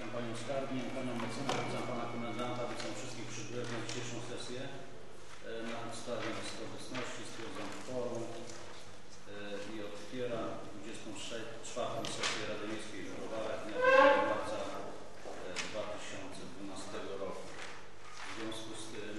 Witam Panią Skarbnię, Panią Mecenę, witam Pana Komendanta, witam wszystkich przybyłych na dzisiejszą sesję. E, Na podstawie listy obecności stwierdzam kworum e, i otwieram 24. sesję Rady Miejskiej w Browarach dnia 1 marca e, 2012 roku. W związku z tym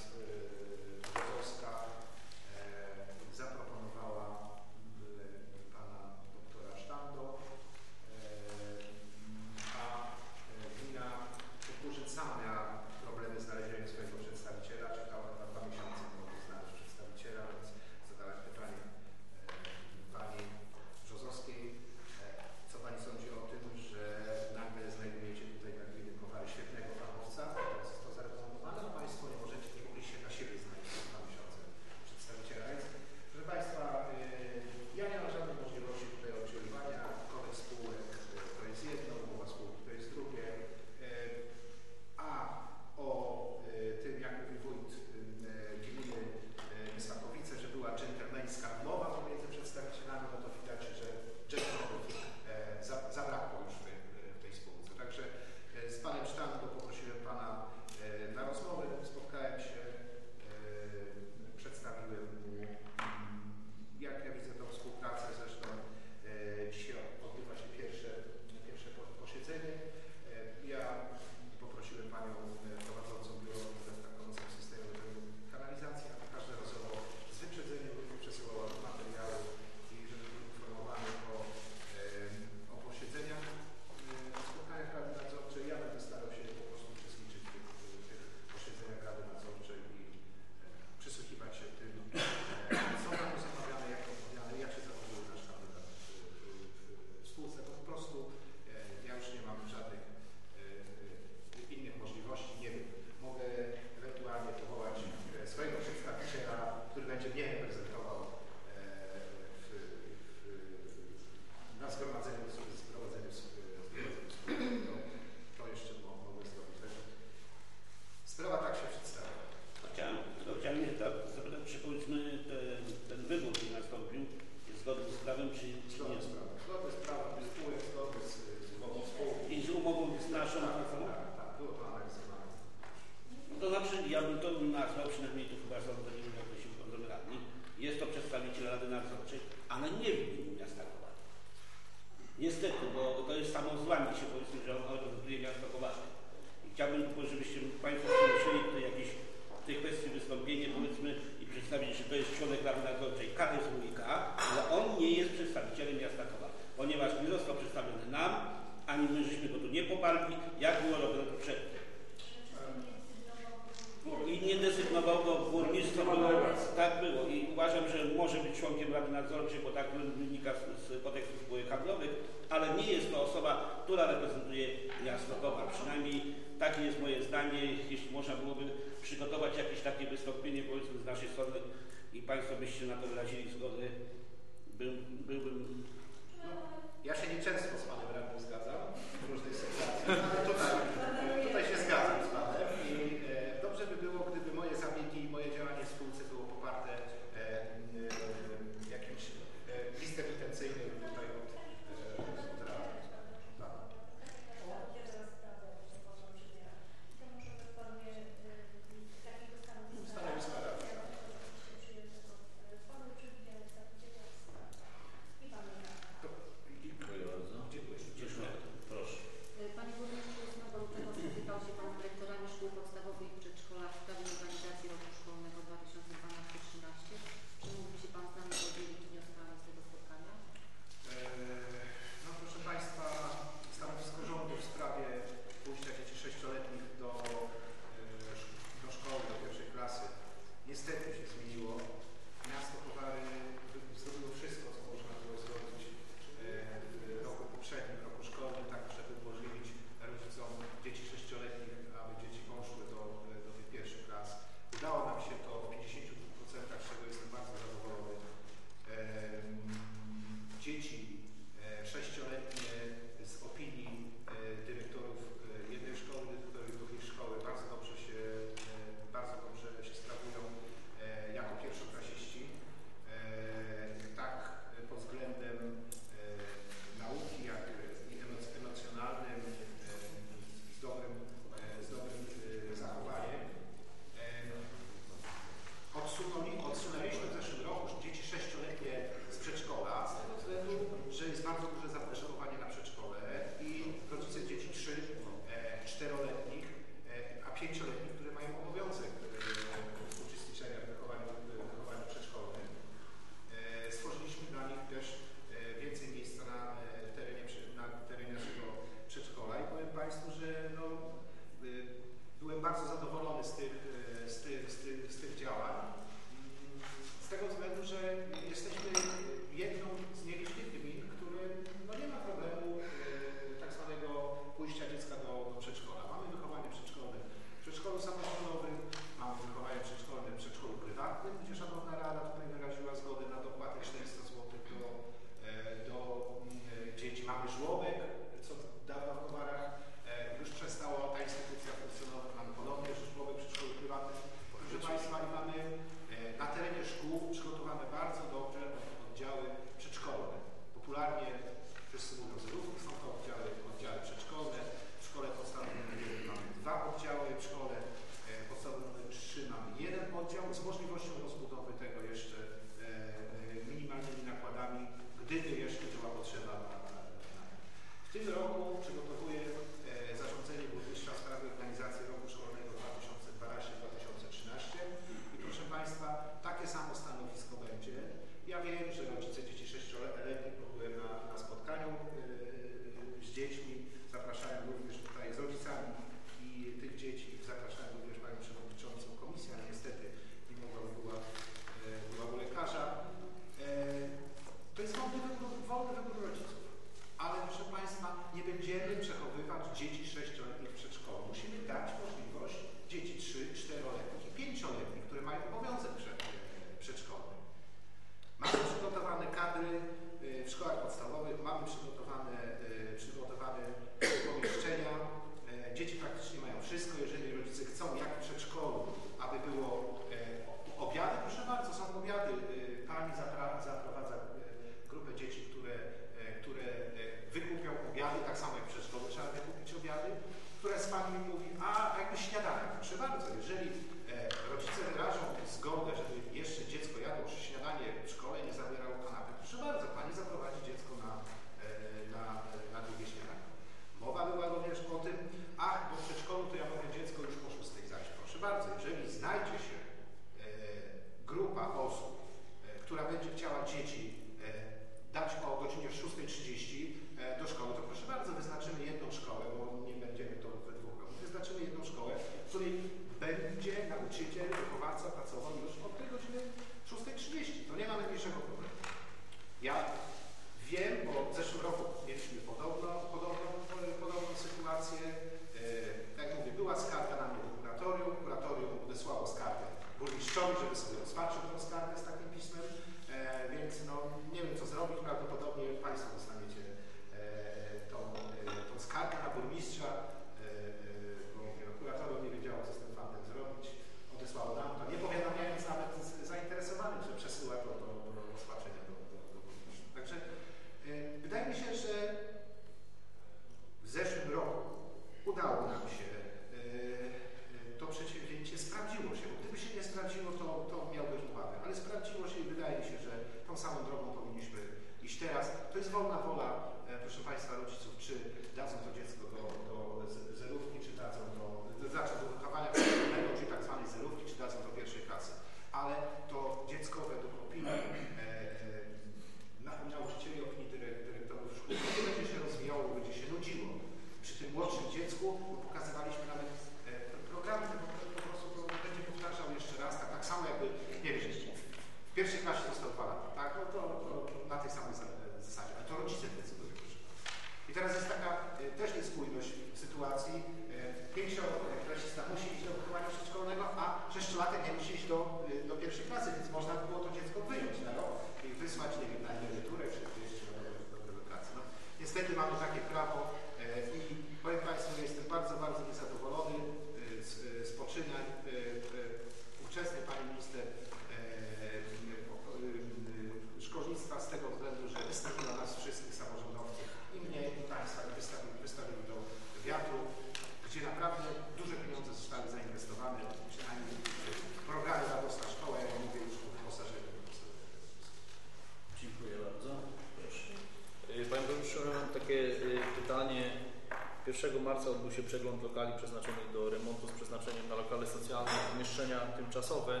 się przegląd lokali przeznaczonych do remontu z przeznaczeniem na lokale socjalne, pomieszczenia tymczasowe,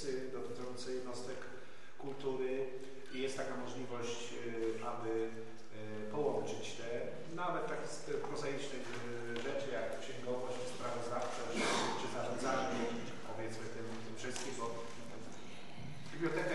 przepisy dotyczące jednostek kultury i jest taka możliwość, y, aby y, połączyć te no, nawet takie prozaiczne y, rzeczy jak księgowość, sprawozdawczość czy zarządzanie powiedzmy tym, tym wszystkim, bo biblioteka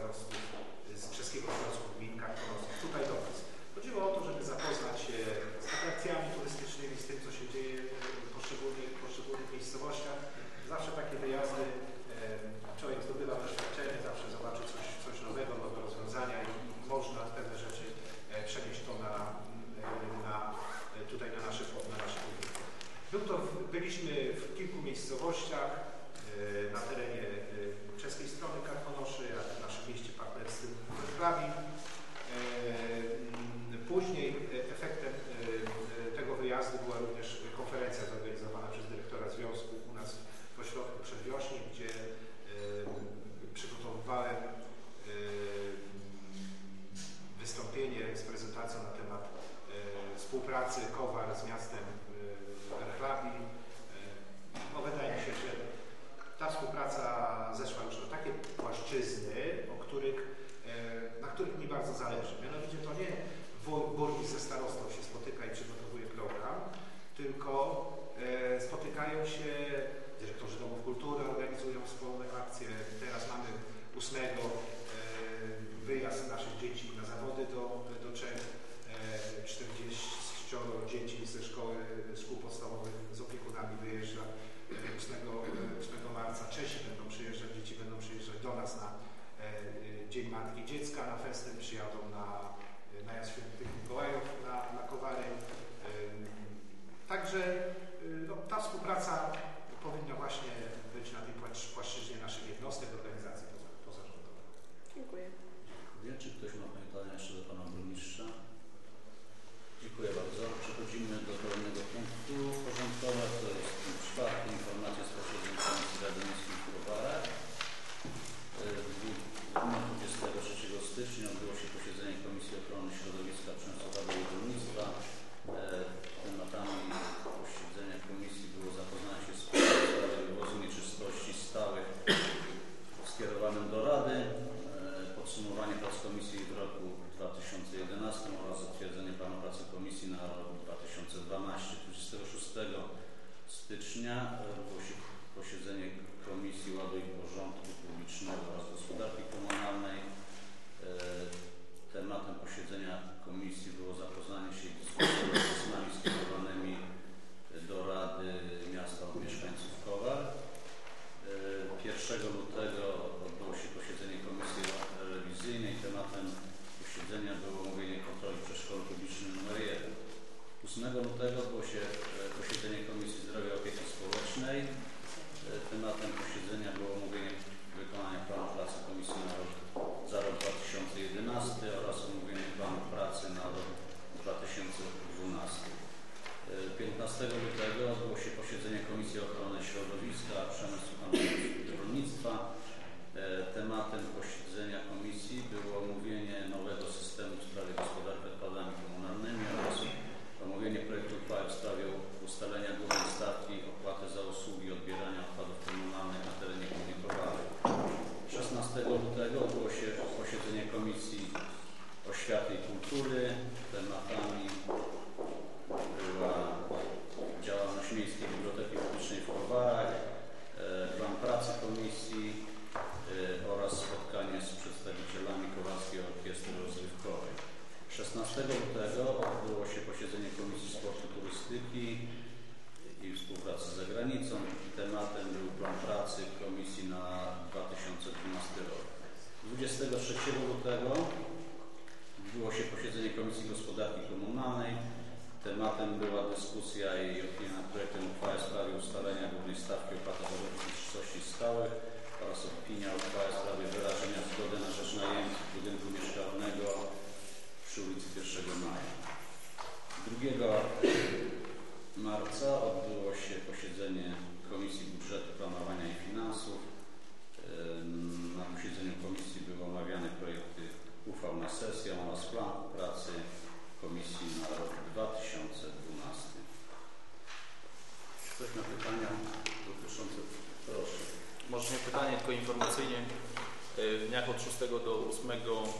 starostů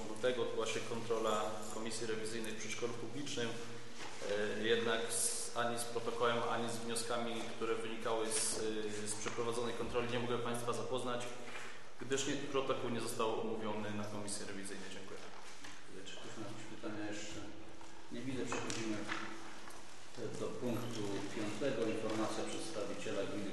lutego odbyła się kontrola Komisji Rewizyjnej przy Szkolu Publicznym. E, jednak ani z protokołem, ani z wnioskami, które wynikały z, e, z przeprowadzonej kontroli nie mogę Państwa zapoznać, gdyż nie, protokół nie został omówiony na Komisji Rewizyjnej. Dziękuję. E, czy ktoś ma jakieś pytania jeszcze? Nie widzę. Przechodzimy do punktu piątego. Informacja przedstawiciela gminy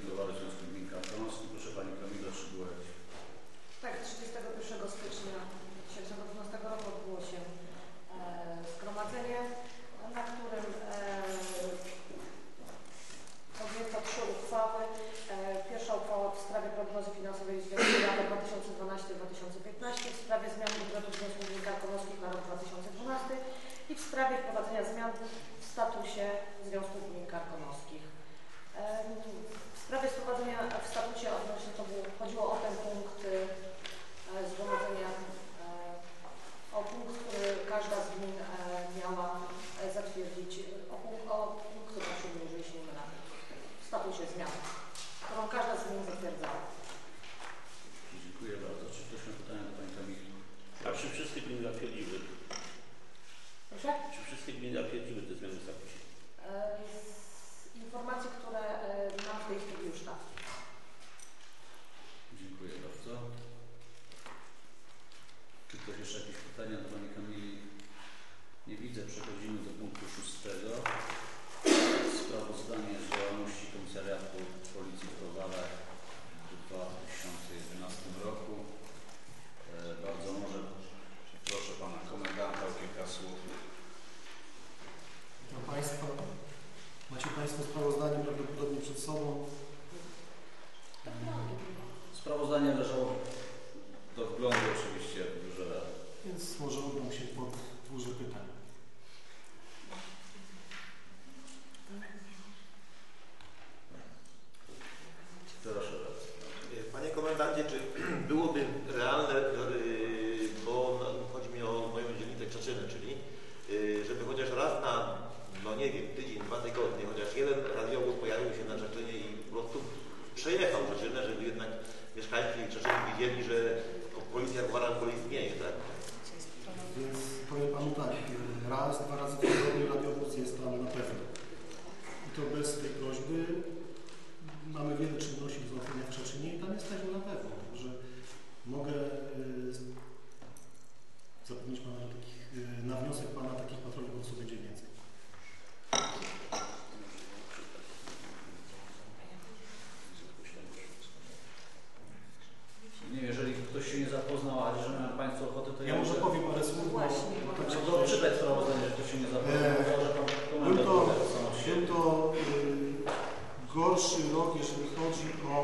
to y, gorszy rok, jeżeli chodzi o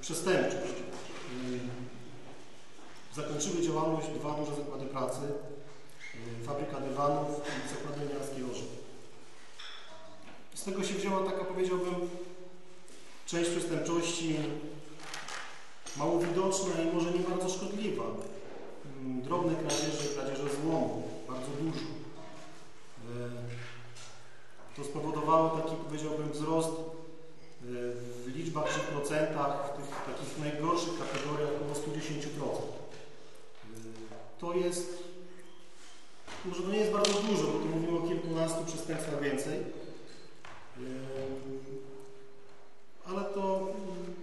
przestępczość. Y, zakończyły działalność dwa duże zakłady pracy, y, fabryka dywanów i zakłady Orzech. Z tego się wzięła taka, powiedziałbym, część przestępczości mało widoczna i może nie bardzo szkodliwa. Mm, Drobne kradzieże, kradzieże złomu, bardzo dużo. To spowodowało taki, powiedziałbym, wzrost e, w liczbach czy procentach w tych takich najgorszych kategoriach około 110%. E, To jest, może to nie jest bardzo dużo, bo tu mówimy o kilkunastu przestępstwach więcej, E, ale to mm,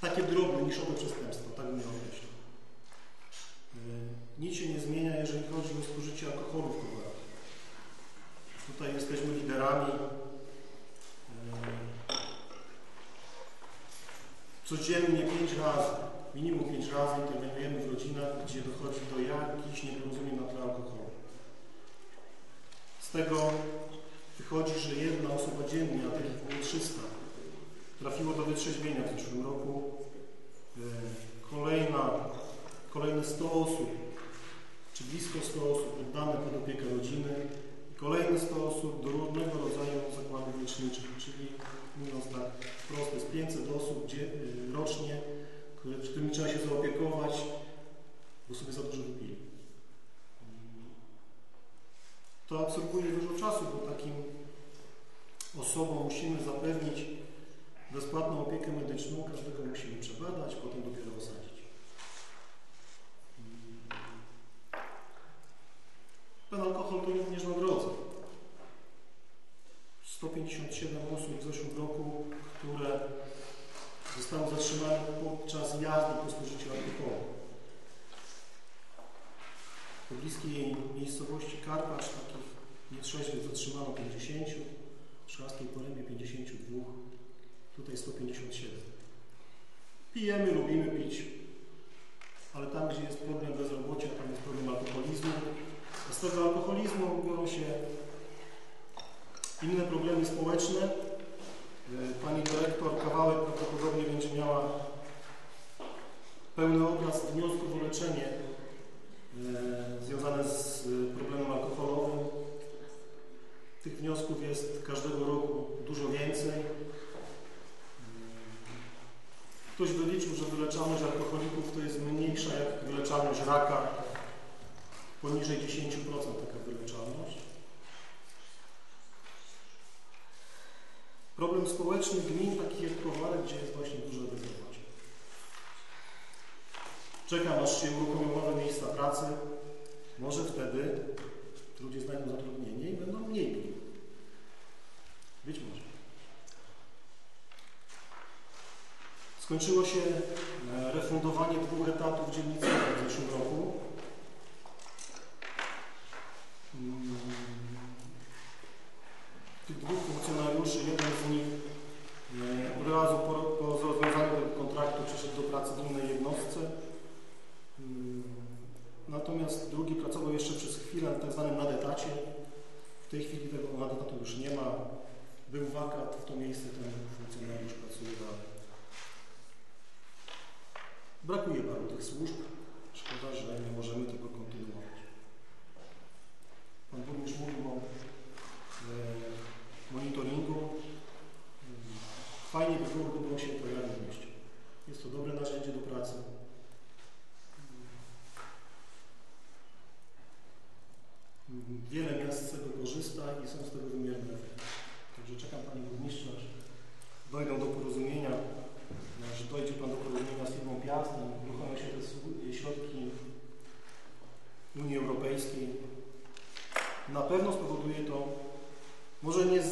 takie drobne, niszowe przestępstwa, tak bym je określił. Nic się nie zmienia, jeżeli chodzi o spożycie alkoholu w Kowarach. Tutaj jesteśmy liderami. E, Codziennie pięć razy, minimum pięć razy interweniujemy w rodzinach, gdzie dochodzi do jakichś nieporozumień na tle alkoholu. Z tego wychodzi, że jedna osoba dziennie, a takich było 300, trafiło do wytrzeźwienia w zeszłym roku. E, Kolejna, kolejne 100 osób, czy blisko 100 osób oddane pod opiekę rodziny. Kolejne 100 osób do różnego rodzaju zakładów leczniczych, czyli mówiąc tak prosto, jest 500 osób y, rocznie, którymi trzeba się zaopiekować, bo sobie za dużo wypili. To absorbuje dużo czasu, bo takim osobom musimy zapewnić bezpłatną opiekę medyczną, każdego musimy przebadać, potem dopiero Ten alkohol to również na drodze. 157 osób w zeszłym roku, które zostały zatrzymane podczas jazdy po spożyciu alkoholu. W pobliskiej miejscowości Karpacz takich nietrzeźwych zatrzymano 50, w Szklarskiej Porębie 52, tutaj 157. Pijemy, lubimy pić, ale tam, gdzie jest problem bezrobocia, tam jest problem alkoholizmu. Tego alkoholizmu biorą się inne problemy społeczne. Y, Pani dyrektor Kawałek prawdopodobnie będzie miała pełny obraz wniosków o leczenie e, związane z e, problemem alkoholowym. Tych wniosków jest każdego roku dużo więcej. Ktoś wyliczył, że wyleczalność alkoholików to jest mniejsza jak wyleczalność raka, poniżej 10% taka wyleczalność. Problem społeczny gmin takich jak Kowale, gdzie jest właśnie duże bezrobocie. Czekam aż się uruchomią nowe miejsca pracy. Może wtedy ludzie znajdą zatrudnienie i będą mniej pili. Być może. Skończyło się e, refundowanie dwóch etatów dzielnicowych w zeszłym roku. Tych dwóch funkcjonariuszy, jeden z nich e, od razu po, po rozwiązaniu tego kontraktu przeszedł do pracy w innej jednostce. Mm. Natomiast drugi pracował jeszcze przez chwilę w tak zwanym nadetacie. W tej chwili tego nadetatu już nie ma. Był wakat, w to miejsce ten funkcjonariusz pracuje dalej. Brakuje paru tych służb. Szkoda, że nie możemy tego. Pan burmistrz mówił o e, monitoringu. Fajnie by było, gdyby on się pojawił w mieście. Jest to dobre narzędzie do pracy. Wiele miast z tego korzysta i są z tego wymierne. Także czekam Panie Burmistrzu, aż dojdą do porozumienia że dojdzie Pan do porozumienia z firmą Piast i uruchomią się te środki Unii Europejskiej. Na pewno spowoduje to, może nie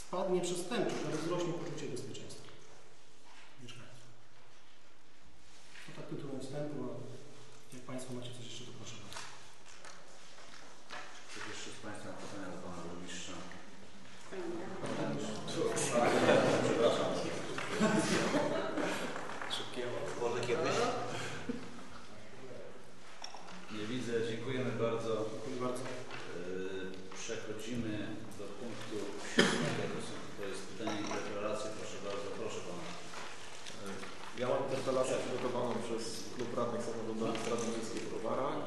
spadnie przestępczość, ale wzrośnie poczucie bezpieczeństwa mieszkańców. To tak tytułem wstępu, a jak Państwo macie coś jeszcze, to proszę bardzo. Czy jeszcze z Państwa pytania do Pana Burmistrza? Przepraszam. Może kiedyś? Nie widzę. Dziękujemy bardzo. Dziękuję bardzo. Yy, Przechodzimy do punktu siódmego. To, są, to jest pytanie i deklaracje. Proszę bardzo. Proszę Pana. Ja mam interpelację przygotowaną przez Klub Radnych Samorządowych Rady Miejskiej w Browarach.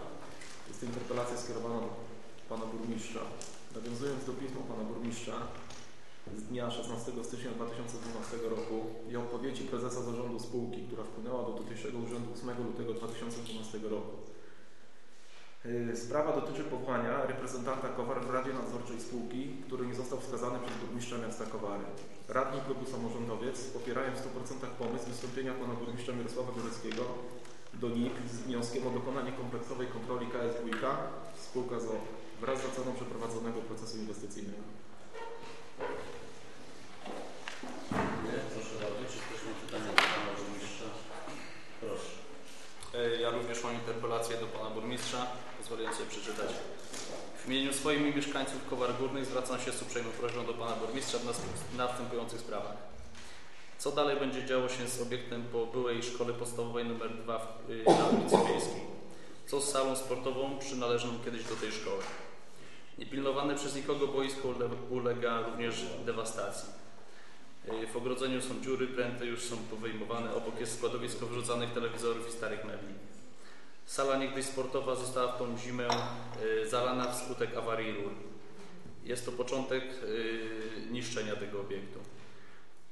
Jest to interpelacja skierowana do Pana Burmistrza. Nawiązując do pisma Pana Burmistrza z dnia 16 stycznia 2012 roku i odpowiedzi prezesa zarządu spółki, która wpłynęła do tutejszego urzędu 8 lutego 2012 roku. Yy, Sprawa dotyczy powołania reprezentanta Kowar w Radzie Nadzorczej spółki, który nie został wskazany przez burmistrza miasta Kowary. Radni klubu Samorządowiec popierają w 100% pomysł wystąpienia pana burmistrza Mirosława Góreckiego do NIK z wnioskiem o dokonanie kompleksowej kontroli KSWiK spółka ZO wraz z oceną przeprowadzonego procesu inwestycyjnego. Nie? Proszę bardzo. Czy ktoś ma pytania do Pana Burmistrza? Proszę. E, Ja również mam interpelację do Pana Burmistrza. Pozwolę sobie przeczytać. W imieniu swoim i mieszkańców Kowar Górnych zwracam się z uprzejmą prośbą do Pana Burmistrza w nas- następujących sprawach. Co dalej będzie działo się z obiektem po byłej szkole podstawowej nr 2 w, y, na ulicy Wiejskiej? Co z salą sportową przynależną kiedyś do tej szkoły? Niepilnowane przez nikogo boisko ule- ulega również dewastacji. Y, W ogrodzeniu są dziury, pręty już są powyjmowane, obok jest składowisko wyrzucanych telewizorów i starych mebli. Sala niegdyś sportowa została w tą zimę y, zalana wskutek awarii rur. Jest to początek y, niszczenia tego obiektu.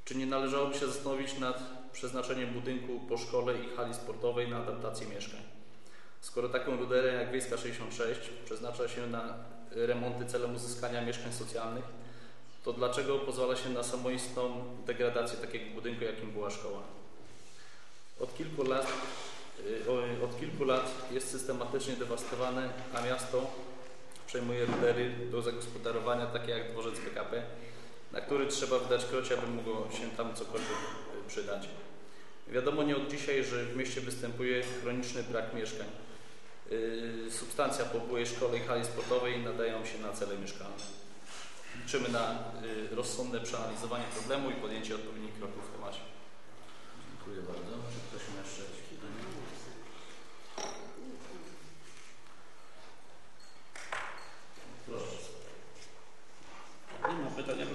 Czy nie należałoby się zastanowić nad przeznaczeniem budynku po szkole i hali sportowej na adaptację mieszkań? Skoro taką ruderę jak Wiejska 66 przeznacza się na remonty celem uzyskania mieszkań socjalnych, to dlaczego pozwala się na samoistną degradację takiego budynku, jakim była szkoła? Od kilku lat, y, od kilku lat jest systematycznie dewastowane, a miasto przejmuje rudery do zagospodarowania, takie jak dworzec PKP, na który trzeba wydać krocie, aby mogło się tam cokolwiek y, przydać. Wiadomo nie od dzisiaj, że w mieście występuje chroniczny brak mieszkań. Y, Substancja po byłej szkole i hali sportowej nadają się na cele mieszkalne. Liczymy na y, rozsądne przeanalizowanie problemu i podjęcie odpowiednich kroków w temacie. Dziękuję bardzo. Czy ktoś ma jeszcze jakieś pytania? Proszę. Nie ma pytania,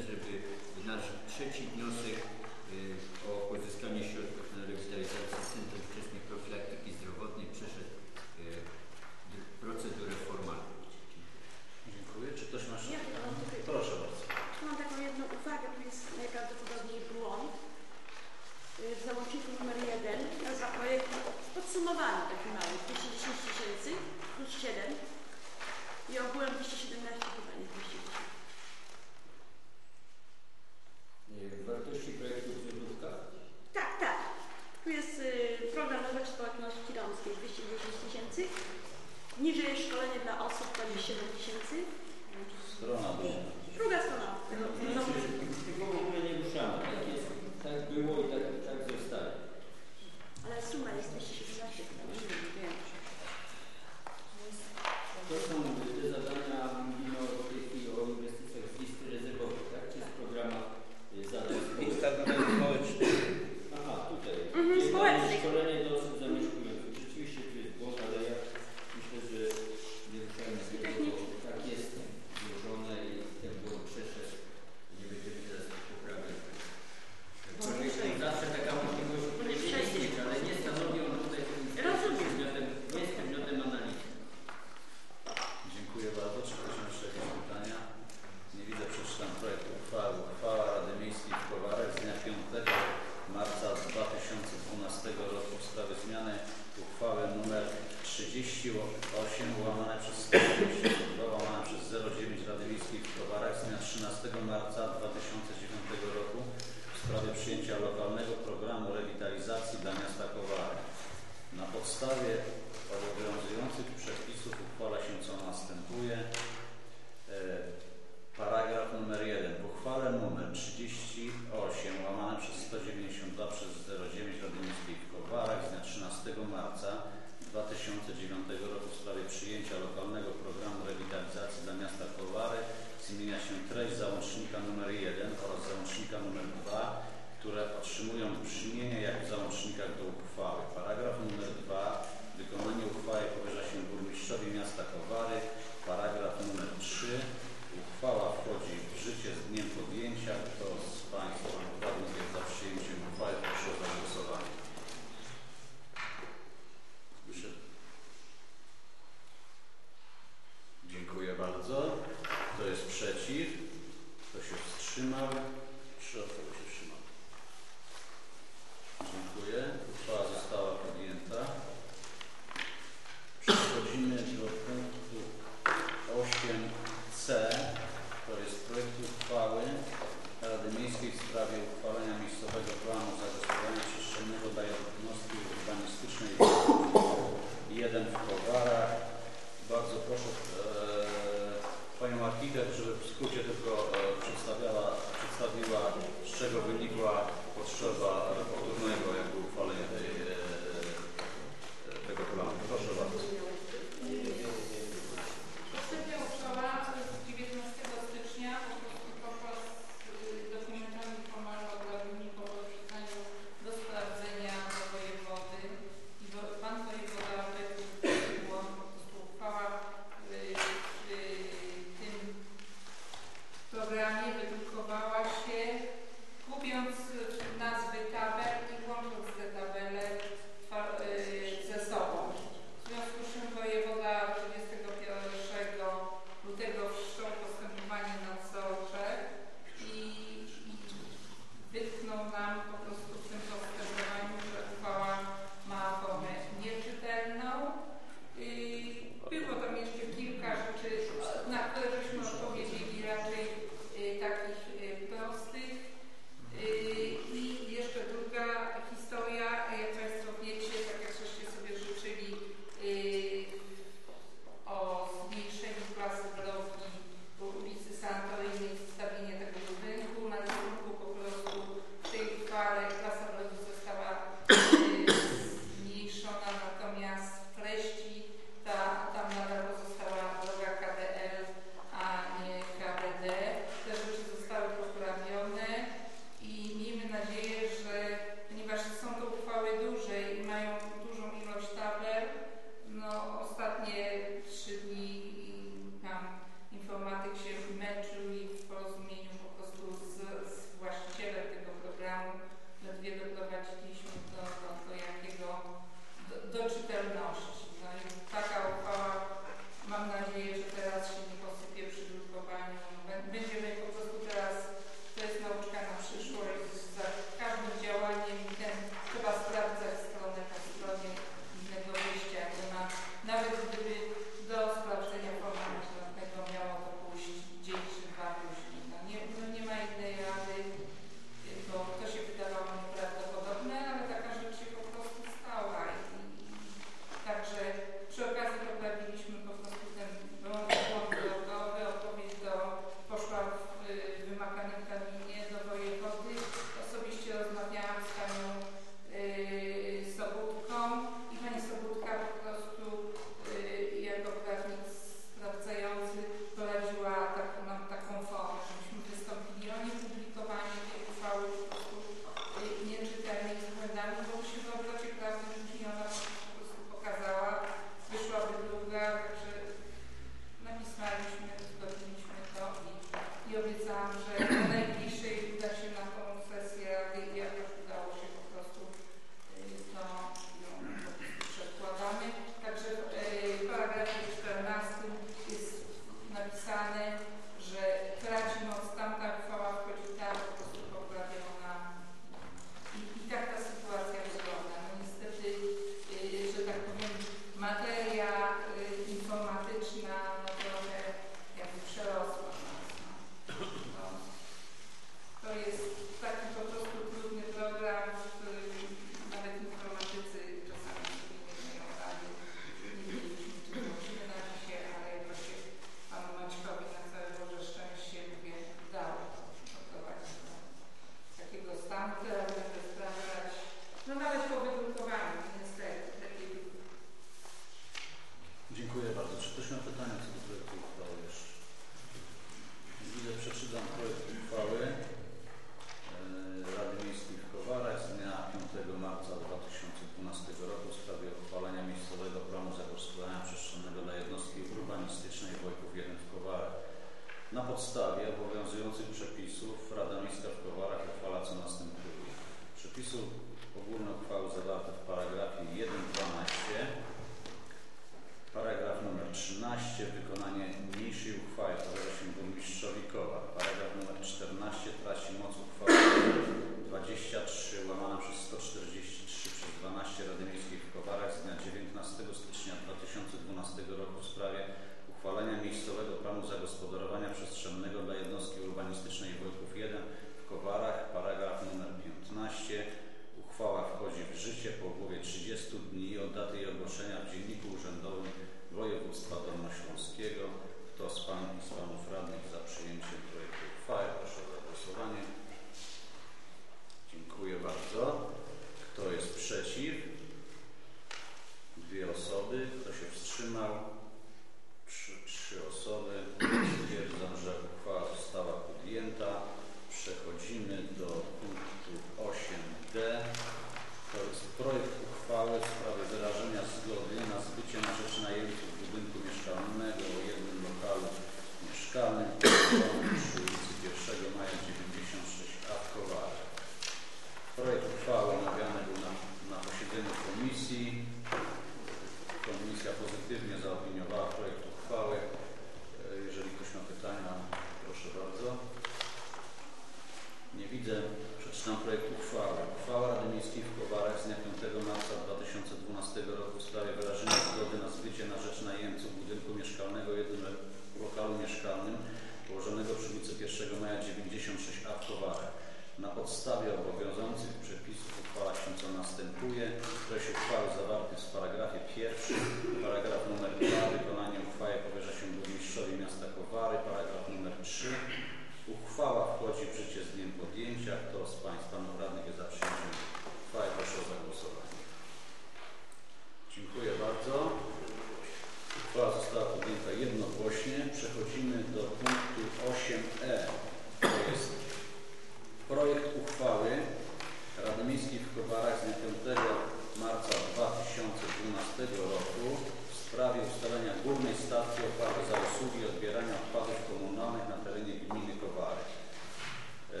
2012 roku w sprawie ustalenia górnej stawki opłaty za usługi odbierania odpadów komunalnych na terenie gminy Kowary. E,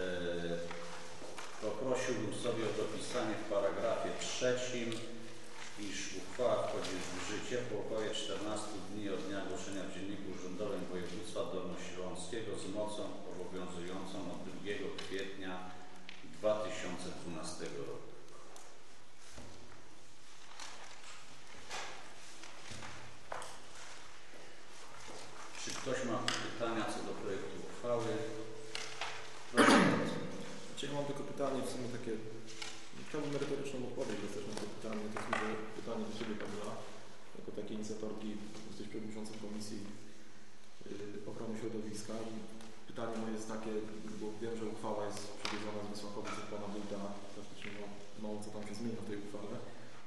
poprosiłbym sobie o dopisanie w paragrafie trzecim, iż uchwała wchodzi w życie po około 14 dni od dnia ogłoszenia w Dzienniku Urzędowym Województwa Dolnośląskiego z mocą obowiązującą od 2 kwietnia 2012 roku. ktoś ma pytania co do projektu uchwały? Znaczy, Proszę bardzo. Mam tylko pytanie, w sumie takie, chciałbym merytoryczną odpowiedź dostać na to pytanie. To jest może pytanie do Ciebie, Pawła, jako takiej inicjatorki, jesteś przewodniczącą Komisji y, Ochrony Środowiska i pytanie moje jest takie, bo wiem, że uchwała jest przybliżona z Wysłakowic od Pana Wójta, praktycznie no, mało co tam się zmienia w tej uchwale,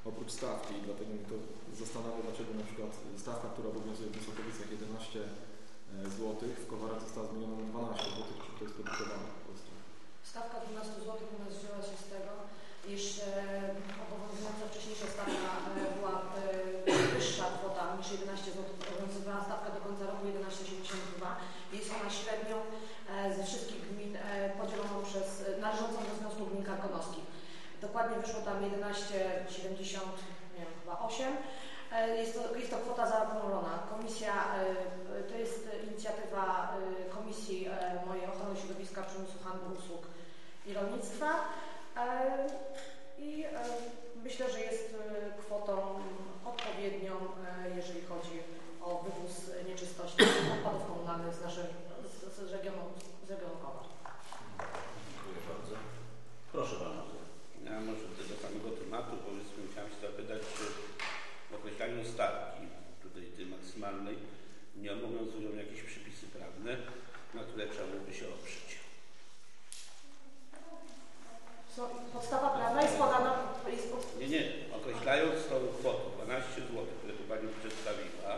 oprócz stawki, dlatego mnie to zastanawia, dlaczego na przykład stawka, która obowiązuje w Wysokowicach 11 E, zł, w Kowarach została zmieniona na 12 zł, to jest produkowane po prostu. Stawka 12 zł u nas wzięła się z tego, iż obowiązująca wcześniejsza stawka e, była e, wyższa kwota niż 11 zł, obowiązywała stawka do końca roku 11,72. Jest ona średnią ze wszystkich gmin podzieloną przez należącą do Związku Gmin Karkonoskich. Dokładnie wyszło tam 11,70, E, Jest to, jest to kwota zaproponowana. Komisja, e, to jest inicjatywa e, Komisji mojej ochrony środowiska, przemysłu, handlu, usług i rolnictwa. I myślę, że jest kwotą odpowiednią, jeżeli chodzi o wywóz nieczystości odpadów komunalnych z, naszej, z, z, regionu, z regionu Kowa. Dziękuję bardzo. Proszę Pana. Ja może do tego samego tematu, powiedzmy, chciałem się zapytać, czy w określaniu stawki, tutaj tej maksymalnej, nie obowiązują jakieś przepisy prawne, na które trzeba byłoby się oprzeć. So, podstawa prawna jest podana, jest pod, Nie, nie, określając tą kwotę 12 zł, które tu Pani przedstawiła,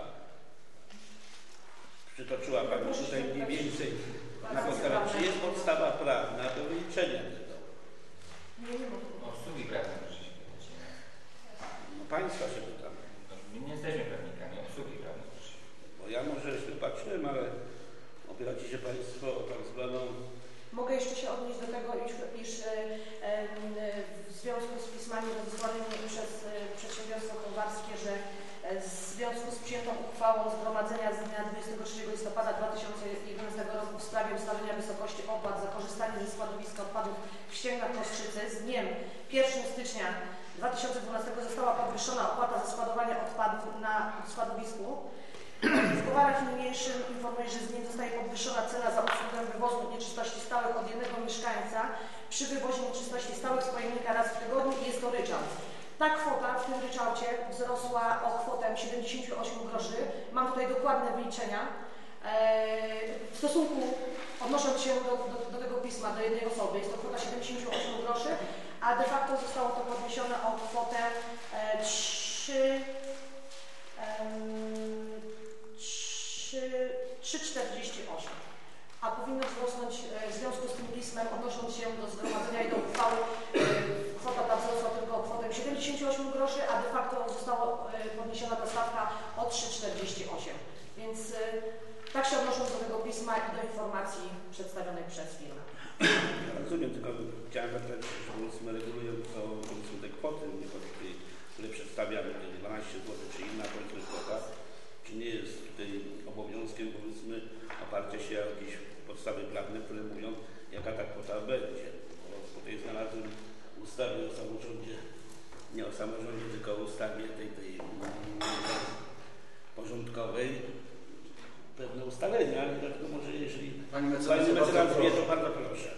przytoczyła Pani tutaj mniej więcej na podstawie, czy jest podstawa prawna do wyliczenia tego? nie, nie ma. Obsługi prawnej proszę się pytać. No, państwa się pytam. No, my nie jesteśmy prawnikami, obsługi prawnej proszę się Bo ja może źle patrzyłem, ale opieracie się Państwo o tak zwaną Mogę jeszcze się odnieść do tego, iż, iż e, e, w związku z pismami rozesłanymi przez e, przedsiębiorstwo kowarskie, że w związku z przyjętą uchwałą Zgromadzenia z dnia 23 listopada 2011 roku w sprawie ustalenia wysokości opłat za korzystanie ze składowiska odpadów w Ścięgnach Kostrzycy z dniem 1 stycznia 2012 została podwyższona opłata za składowanie odpadów na składowisku. W Kowarach niniejszym informuję, że z nim zostaje podwyższona cena za usługę wywozu nieczystości stałych od jednego mieszkańca przy wywozie nieczystości stałych z pojemnika raz w tygodniu i jest to ryczałt. Ta kwota w tym ryczałcie wzrosła o kwotę 78 groszy. Mam tutaj dokładne wyliczenia. Eee, W stosunku, odnosząc się do, do, do tego pisma, do jednej osoby, jest to kwota 78 groszy, a de facto zostało to podniesione o kwotę e, 3 em, 3 3,48. A powinno wzrosnąć e, w związku z tym pismem, odnosząc się do zgromadzenia i do uchwały, e, wzrosła tylko o kwotę 78 groszy, a de facto została e, podniesiona ta stawka o 3,48. Więc e, tak się odnosząc do tego pisma i do informacji przedstawionej przez firmę. Rozumiem, tylko chciałem zapytać, że powiedzmy regulując to powiedzmy te kwoty, nie kwoty, które przedstawiamy, te 12 zł czy inna powiedzmy kwota, czy nie jest tutaj obowiązkiem powiedzmy oparcia się o jakieś podstawy prawne, które mówią jaka ta kwota będzie. Bo tutaj znalazłem ustawę o samorządzie, nie o samorządzie, tylko o ustawie tej, tej porządkowej pewne ustalenia, ale dlatego może jeżeli Pani mecenas, wie, to bardzo proszę.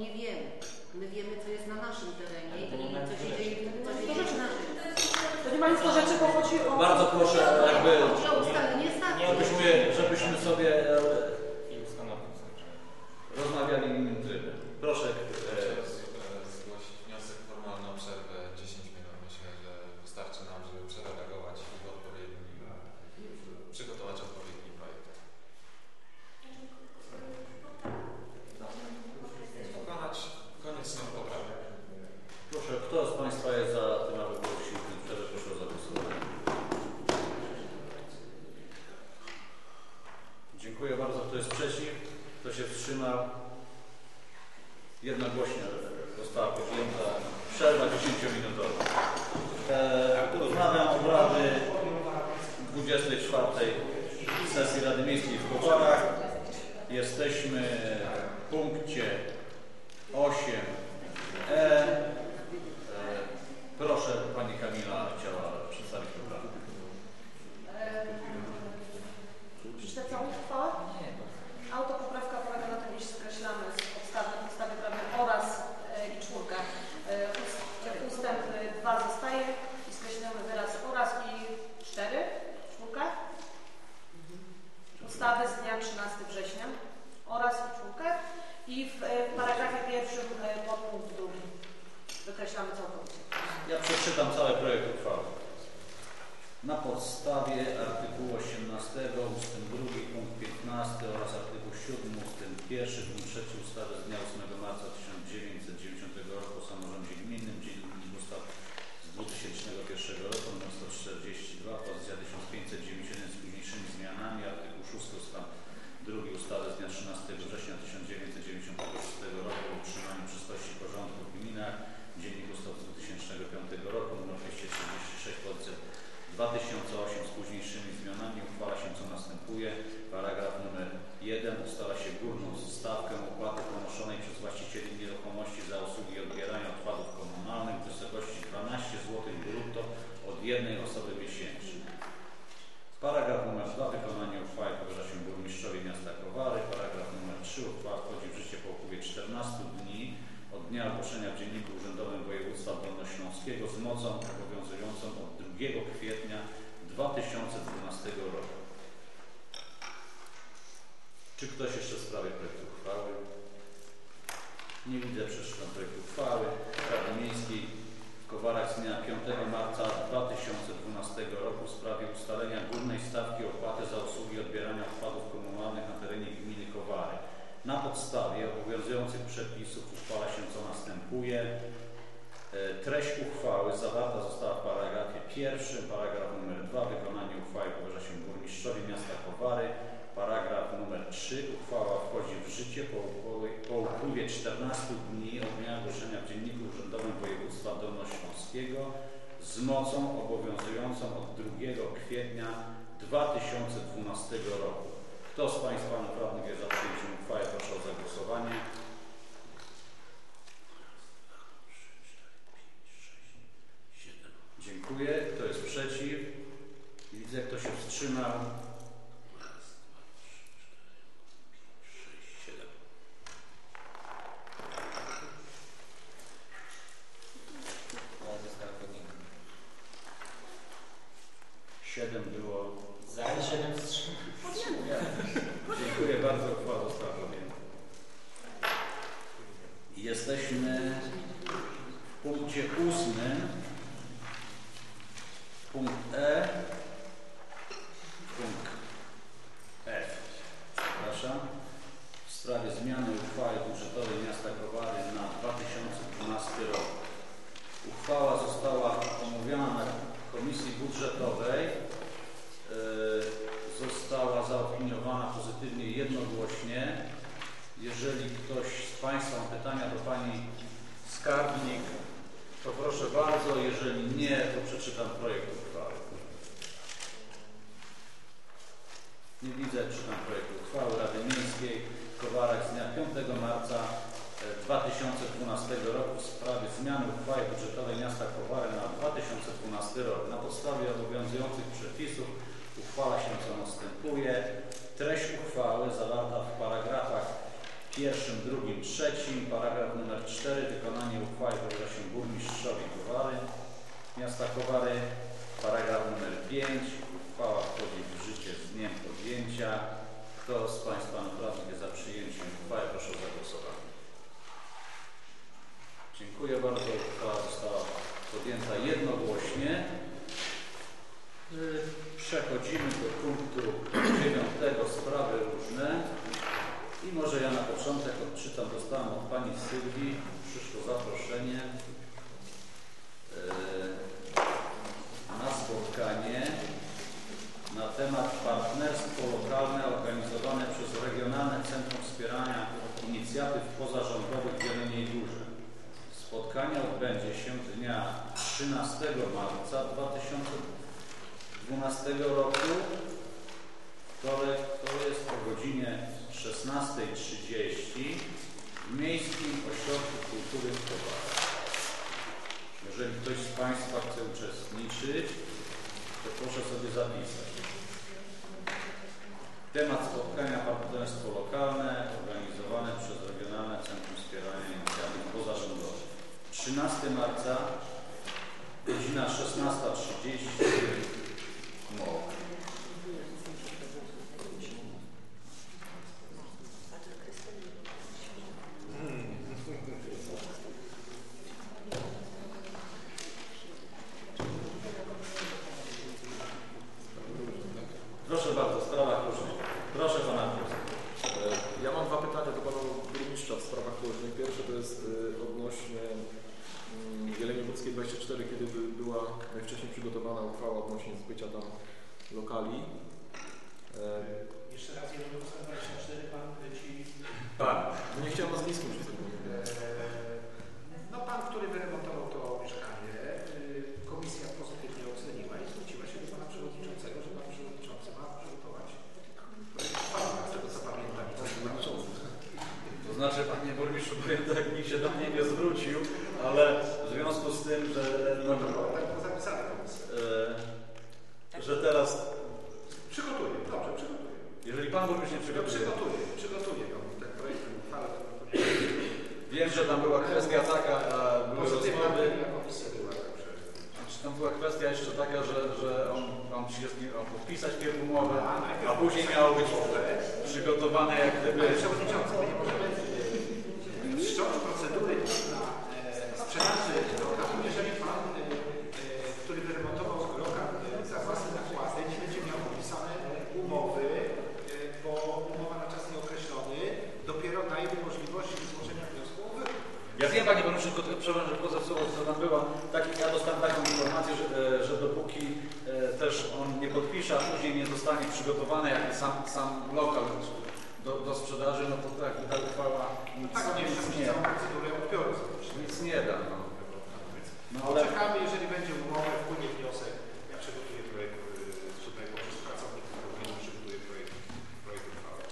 nie wiemy. My wiemy, co jest na naszym terenie i co się dzieje, co się dzieje w naszym. To nie ma nic do rzeczy, bo chodzi o... Bardzo proszę, jakby... Czy ktoś jeszcze w sprawie projektu uchwały? Nie widzę przestrzeni projektu uchwały Rady Miejskiej w Kowarach z dnia 5 marca 2012 roku w sprawie ustalenia górnej stawki opłaty za usługi odbierania odpadów komunalnych na terenie gminy Kowary. Na podstawie obowiązujących przepisów uchwala się co następuje. E, treść uchwały zawarta została w paragrafie pierwszym, paragraf numer 2. Wykonanie uchwały powierza się burmistrzowi miasta Kowary. Paragraf numer 3. Uchwała wchodzi w życie po, po upływie 14 dni od dnia ogłoszenia w Dzienniku Urzędowym Województwa Dolnośląskiego z mocą obowiązującą od 2 kwietnia 2012 roku. Kto z Państwa Panów Radnych jest za przyjęciem uchwały? Proszę o zagłosowanie. Dziękuję. Kto jest przeciw? Widzę, kto się wstrzymał. 7 Jeżeli ktoś z Państwa ma pytania do Pani Skarbnik, to proszę bardzo. Jeżeli nie, to przeczytam projekt uchwały. Nie widzę, czytam projekt uchwały Rady Miejskiej Kowarach z dnia 5 marca e, 2012 roku w sprawie zmiany uchwały budżetowej miasta Kowary na 2012 rok. Na podstawie obowiązujących przepisów uchwala się co następuje. Treść uchwały zawarta w paragrafach pierwszym, drugim, trzecim, paragraf numer 4 wykonanie uchwały powierza się burmistrzowi Kowary miasta Kowary. Paragraf numer 5 uchwała wchodzi w życie z dniem podjęcia. Kto z Państwa naprawdę jest za przyjęciem uchwały, proszę o zagłosowanie. Dziękuję bardzo. Uchwała została podjęta jednogłośnie. Y, Przechodzimy do punktu dziewiątego, sprawy różne. I może ja na początek odczytam, dostałem od Pani Sylwii, przyszło zaproszenie y, na spotkanie na temat partnerstwo lokalne organizowane przez Regionalne Centrum Wspierania Inicjatyw Pozarządowych w Jeleniej Górze. Spotkanie odbędzie się dnia 13 marca 2012 roku. Wtorek to jest o godzinie 16.30 w Miejskim Ośrodku Kultury w Kowarach. Jeżeli ktoś z Państwa chce uczestniczyć, to proszę sobie zapisać. Temat spotkania partnerstwo lokalne organizowane przez Regionalne Centrum Wspierania Inicjatyw Pozarządowych. 13 marca, godzina 16.30 MOK. Proszę bardzo, w sprawach różnych. Proszę Pana Profesora. E, Ja mam dwa pytania do Pana Burmistrza w sprawach różnych. Pierwsze to jest e, odnośnie mm, Jeleniogórskiej 24, kiedy by- była najwcześniej przygotowana odnośnie zbycia tam lokali. E, Jeszcze raz, jeżeli 24 Pan Ci... Pan. No nie chciałem nazwisku przypomnieć. No Pan, który wyremontował to mieszkanie, y, komisja pozytywnie oceniła i zwróciła się do Pana Przewodniczącego, że Pan Przewodniczący ma przygotować projekt uchwały, z tego co pamiętam. To znaczy, Panie Burmistrzu, powiem tak, nikt się do mnie nie zwrócił, ale w związku z tym, że, no, Tak było zapisane komisja. e, że teraz, Przygotuję, dobrze, przygotuję. jeżeli Pan Burmistrz nie No, przygotuję, przygotuję no, ten projekt uchwały. wiem, że tam była kwestia taka, były rozmowy, także... Znaczy, tam była kwestia jeszcze taka, że, że on, on się z nim on podpisać pierw umowę, a później miało być przygotowane jak gdyby... Przewodniczący, nie możemy e, wszcząć procedury na e, sprzedaży lokalu, jeżeli Pan, e, e, który wyremontował lokal e, za własne nakłady, nie będzie miał podpisane umowy, e, bo umowa na czas nieokreślony dopiero daje mu możliwość złożenia wniosku o wykup. Ja wiem, Panie Burmistrzu, tylko przepraszam, że poza sobą, co tam była, tak, ja dostałem taką informację, że, e, że dopóki e, też on nie podpisze, a później nie zostanie przygotowany jakiś sam, sam lokal do, do sprzedaży, no to tak, ta uchwała nic, Tak, jeszcze nic nie, zrobić. nic nie da. No. No, No, ale Czekamy, jeżeli będzie umowa, wpłynie wniosek. Ja przygotuję projekt y, tutaj poprzez pracowników gminy przygotuję projekt, projekt uchwały.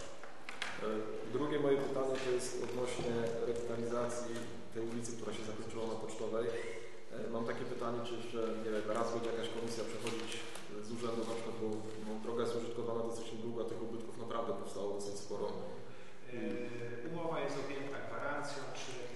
E, Drugie moje pytanie to jest odnośnie rewitalizacji tej ulicy, która się zakończyła na Pocztowej. E, Mam takie pytanie, czy że nie wiem, raz będzie jakaś komisja przechodzić z urzędu, na przykład, bo no, droga jest użytkowana dosyć niedługo, a tych ubytków naprawdę powstało dosyć sporo. Yy, Umowa jest objęta gwarancją, trzyletnią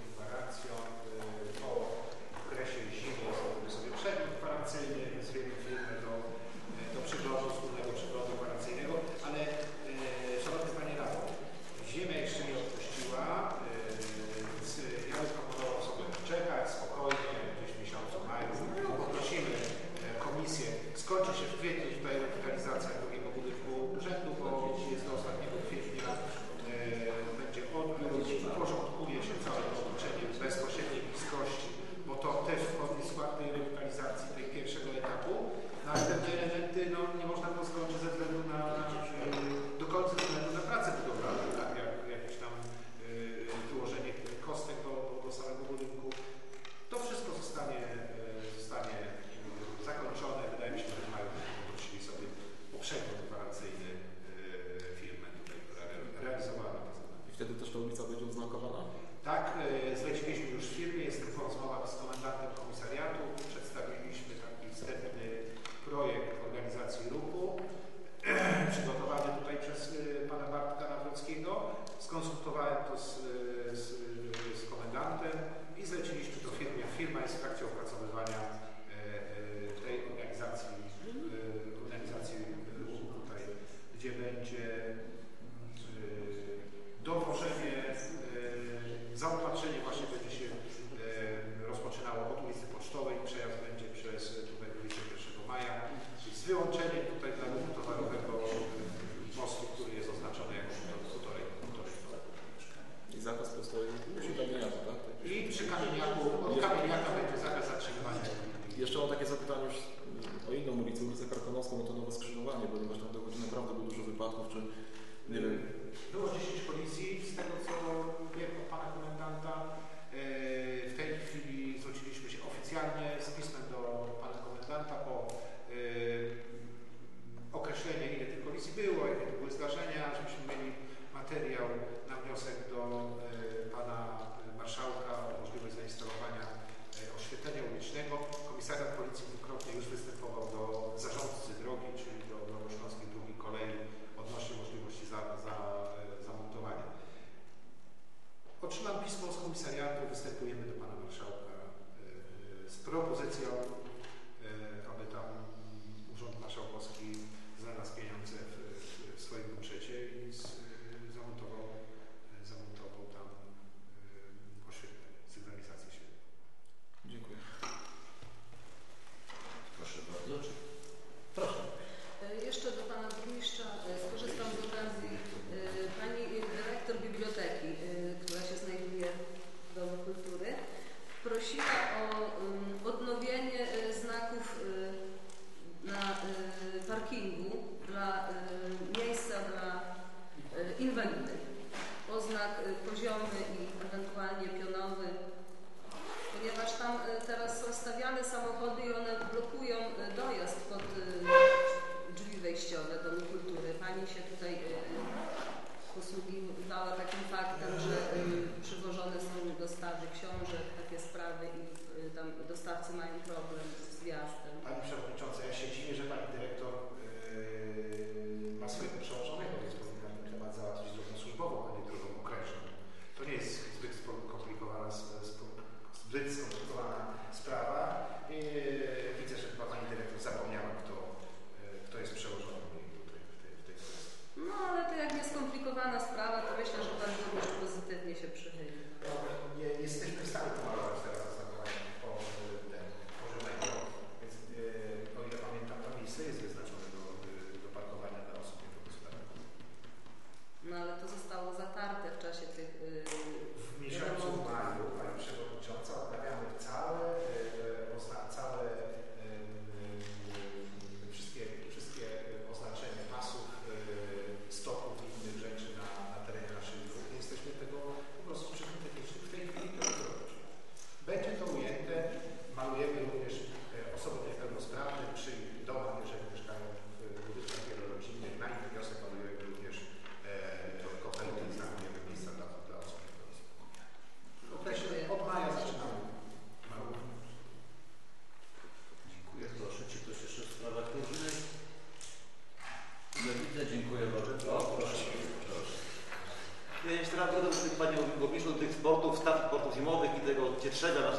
zakaz przy kamieniaku, tak? I przy kamieniaku, od kamieniaka będzie zakaz zatrzymywania. Jeszcze mam takie zapytanie już mm, o inną ulicę, ulicę Karkonoską, o no to nowe skrzyżowanie, ponieważ tam dochodzi naprawdę było dużo wypadków, czy nie wiem. Było 10 kolizji, z tego co wiem od pana komendanta, e, w tej chwili zwróciliśmy się oficjalnie z pismem do pana komendanta po e, określenie ile tych kolizji było, jakie to były zdarzenia, żebyśmy mieli materiał Stengo, commissario al polizia. pani się tutaj e, posługiwała takim faktem, że e, przywożone są dostawy książek, takie sprawy i e, tam dostawcy mają problem z wjazdem. Pani Przewodnicząca, ja się dziwię, że Pani pierwszego na